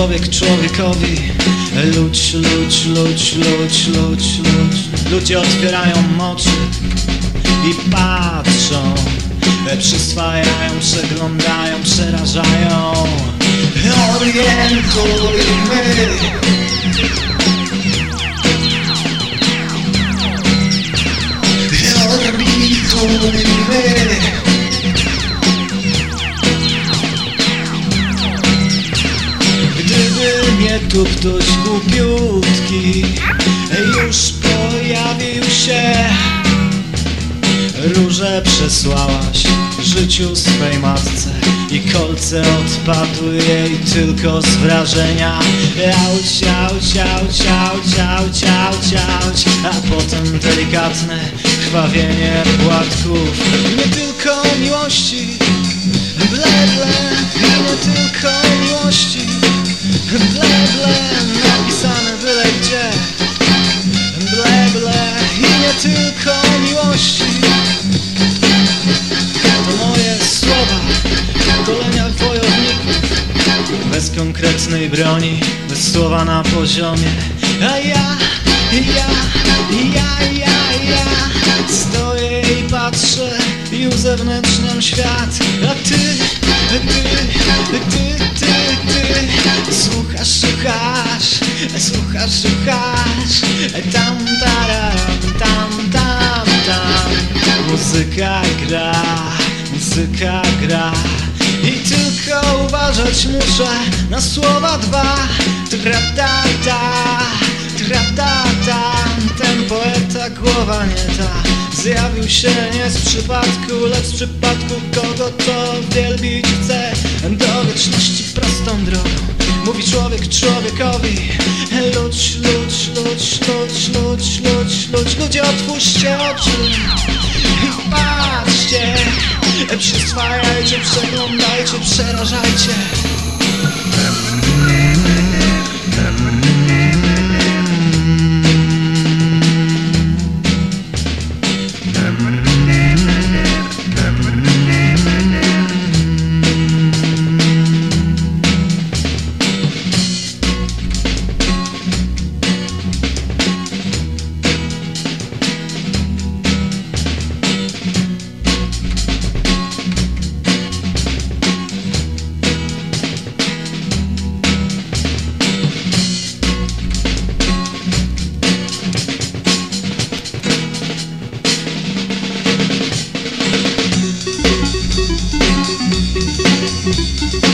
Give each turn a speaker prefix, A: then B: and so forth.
A: człowiek człowiekowi. Ludź, ludź, ludź, ludź, ludź, ludź. Ludzie otwierają oczy i patrzą. Przyswajają, przeglądają, przerażają. Orientujmy. Orientujmy tu ktoś głupiutki. Już pojawił się. Róże przesłałaś życiu swej matce I kolce odpadły jej tylko z wrażenia. Auć, auć, auć, auć, auć, auć, auć A potem delikatne krwawienie płatków. Nie tylko miłości konkretnej broni, bez słowa na poziomie. A ja, ja, ja, ja, ja Stoję i patrzę i uzewnętrzniam świat. A ty, ty, ty, ty, ty Słuchasz, słuchasz, słuchasz, słuchasz. Tam, taram, tam, tam, tam Muzyka gra, muzyka gra. I tylko uważać muszę na słowa dwa. Tra-ta-ta, tra-ta-ta Ten poeta głowa nie ta. Zjawił się nie z przypadku, lecz z przypadku kogo to wielbić chce. Do wieczności prostą drogą. Mówi człowiek człowiekowi. Ludź, ludź, ludź, ludź, ludź, ludź, ludź. Ludzie otwórzcie oczy. I patrzcie. Przyswajajcie, przeglądajcie, przerażajcie Música